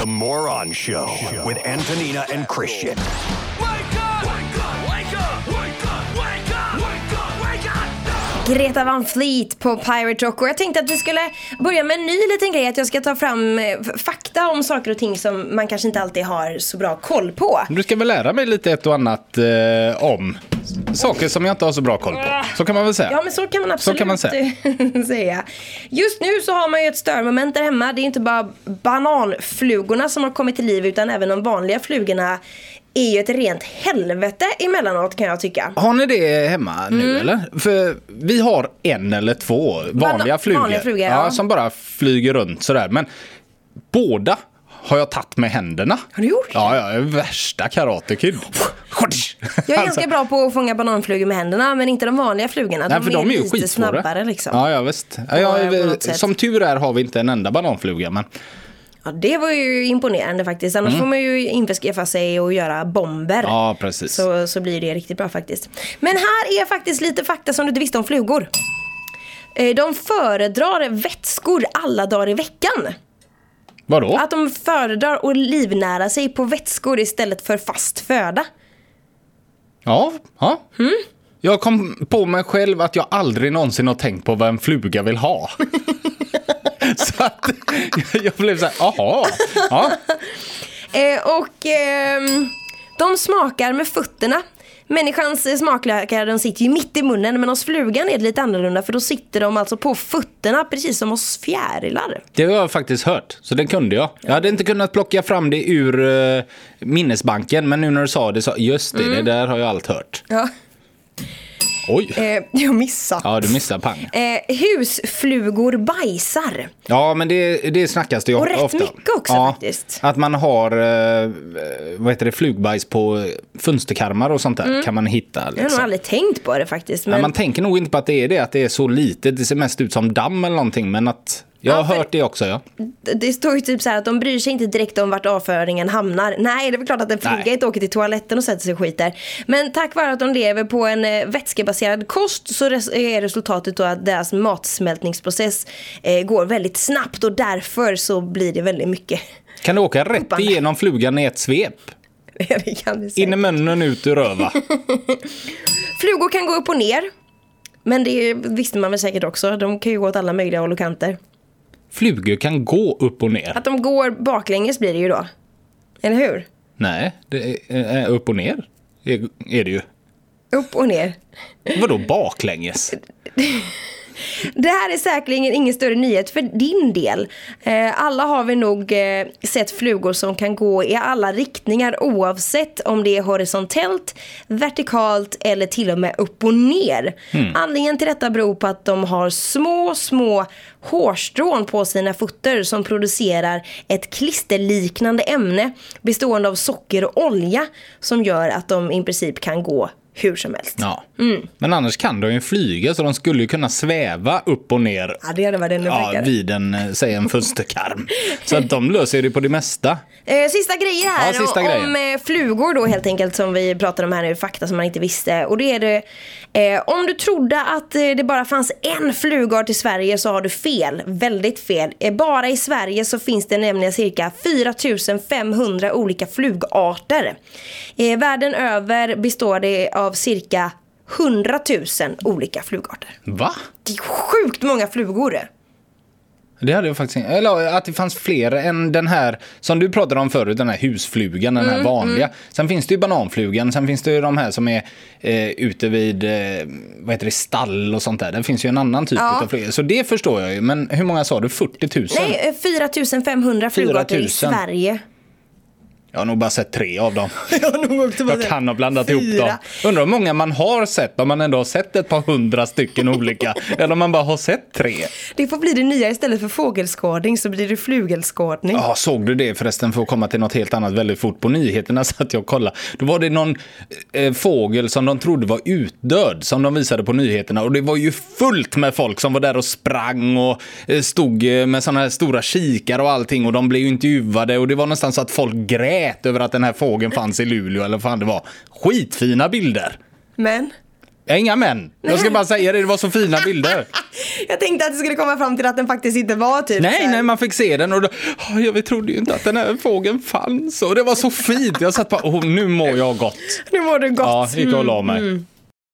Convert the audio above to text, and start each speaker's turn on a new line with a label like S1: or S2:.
S1: The Moron Show with Antonina and Christian.
S2: Greta Van Fleet på Pirate Rock och jag tänkte att vi skulle börja med en ny liten grej. Att jag ska ta fram eh, fakta om saker och ting som man kanske inte alltid har så bra koll på.
S3: Du ska väl lära mig lite ett och annat eh, om saker som jag inte har så bra koll på. Så kan man väl säga.
S2: Ja men så kan man absolut
S3: kan man säga.
S2: säga. Just nu så har man ju ett störmoment där hemma. Det är inte bara bananflugorna som har kommit till liv utan även de vanliga flugorna är ju ett rent helvete emellanåt kan jag tycka.
S3: Har ni det hemma nu
S2: Mm.
S3: eller? För vi har en eller två vanliga flugor.
S2: vanliga flugor, ja.
S3: Som bara flyger runt sådär. Men båda har jag tagit med händerna.
S2: Har du gjort det?
S3: Ja, jag är värsta karate kid.
S2: Jag är ganska bra på att fånga bananflugor med händerna men inte de vanliga flugorna.
S3: Nej, för de är ju
S2: lite
S3: skitsvåra.
S2: snabbare liksom.
S3: Ja, ja visst. Ja, ja,
S2: sätt.
S3: som tur är har vi inte en enda bananfluga. Men
S2: Ja, det var ju imponerande faktiskt. Annars får man ju införskaffa sig och göra bomber.
S3: Mm. ja, precis.
S2: Så, så blir det riktigt bra faktiskt. Men här är faktiskt lite fakta som du inte visste om flugor. Eh, De föredrar vätskor alla dagar i veckan.
S3: Vadå?
S2: Att de föredrar att livnära sig på vätskor istället för fast föda.
S3: Ja, ja.
S2: Mm.
S3: Jag kom på mig själv att jag aldrig någonsin har tänkt på vad en fluga vill ha. så att jag blev så här, jaha. Ja.
S2: Eh, och ehm, de smakar med fötterna. Människans eh, smaklökar de sitter ju mitt i munnen men hos flugan är det lite annorlunda för då sitter de alltså på fötterna precis som hos fjärilar.
S3: Det har jag faktiskt hört, så det kunde jag. Jag hade inte kunnat plocka fram det ur eh, minnesbanken, men nu när du sa det så, just det, det där har jag allt hört.
S2: Ja.
S3: Oj,
S2: Eh, jag missade.
S3: ja du missade pang.
S2: Eh, husflugor bajsar.
S3: Ja, men det, det snackas det ju
S2: Och rätt
S3: ofta.
S2: mycket också
S3: ja,
S2: faktiskt.
S3: Att man har eh, vad heter det, flugbajs på fönsterkarmar och sånt där kan man hitta.
S2: Jag har nog
S3: Liksom.
S2: aldrig tänkt på det faktiskt. Men...
S3: Ja, man tänker nog inte på att det är det, att det är så litet. Det ser mest ut som damm eller någonting, men att jag har
S2: Ja,
S3: hört det också. Ja.
S2: Det står ju typ så här att de bryr sig inte direkt om vart avföringen hamnar. Nej, det är väl klart att en fluga inte åker till toaletten och sätter sig och skiter. Men tack vare att de lever på en eh, vätskebaserad kost så res- är resultatet då att deras matsmältningsprocess eh, går väldigt snabbt och därför så blir det väldigt mycket.
S3: Kan du åka rätt
S2: Hoppande.
S3: igenom flugan i ett svep?
S2: det kan vi säga.
S3: In i munnen, ut ur röva.
S2: Flugor kan gå upp och ner. Men det visste man väl säkert också. De kan ju gå åt alla möjliga håll och kanter.
S3: Flugor kan gå upp och ner.
S2: Att de går baklänges blir det ju då. Eller hur?
S3: Nej, det är, upp och ner är, är det ju.
S2: Upp och ner.
S3: Vadå baklänges?
S2: Det här är säkerligen ingen större nyhet för din del. Eh, alla har vi nog eh, sett flugor som kan gå i alla riktningar oavsett om det är horisontellt, vertikalt eller till och med upp och ner. Anledningen till detta beror på att de har små, små hårstrån på sina fötter som producerar ett klisterliknande ämne bestående av socker och olja som gör att de i princip kan gå hur som helst.
S3: Ja.
S2: Mm.
S3: Men annars kan de ju flyga så de skulle ju kunna sväva upp och ner
S2: Ja, det hade varit ännu
S3: ja, vid en, eh, säg en fönsterkarm. Så att de löser det på det mesta.
S2: Eh, sista grejer här
S3: Ja, sista
S2: om,
S3: grejen.
S2: om eh, flugor då helt enkelt som vi pratar om här nu, fakta som man inte visste. Och det är det, eh, om du trodde att det bara fanns en flugart i Sverige så har du fel, väldigt fel. Bara i Sverige så finns det nämligen cirka 4500 olika flugarter. Eh, världen över består det av cirka 100 000 olika flugarter.
S3: Va?
S2: Det är sjukt många flugor.
S3: Det hade jag faktiskt. Eller att det fanns fler än den här som du pratade om förut, den här husflugan, den här
S2: Mm,
S3: vanliga. Sen finns det ju bananflugan, sen finns det ju de här som är eh, ute vid eh, vad heter det, stall och sånt där. Det finns ju en annan typ
S2: Ja.
S3: av flugor. Så det förstår jag ju. Men hur många sa du? 40 000?
S2: Nej, eh, 4500 flugarter
S3: 4 000.
S2: i Sverige.
S3: Jag har nog bara sett tre av dem.
S2: Jag
S3: Jag kan ha blandat ihop
S2: fyra.
S3: dem. Undrar hur många man har sett, om man ändå har sett ett par hundra stycken olika. eller om man bara har sett tre.
S2: Det får bli det nya istället för fågelskådning så blir det flugelskådning.
S3: Ja, såg du det förresten för att komma till något helt annat väldigt fort på nyheterna så att jag kollade. Då var det någon eh, fågel som de trodde var utdöd som de visade på nyheterna och det var ju fullt med folk som var där och sprang och eh, stod eh, med sådana här stora kikar och allting och de blev ju intervjuade och det var nästan så att folk grät över att den här fågeln fanns i Luleå eller vad fan det var. Skitfina bilder.
S2: Men,
S3: Ja, Inga män. Jag ska bara säga det, det var så fina bilder.
S2: Jag tänkte att det skulle komma fram till att den faktiskt inte var typ
S3: Nej, nej, man fick se den och då, "Åh, jag trodde ju inte att den här fågeln fanns. Och det var så fint. Jag satt bara, oh, nu mår jag gott.
S2: Nu mår du gott.
S3: Ja, gick och la mig.
S2: Mm.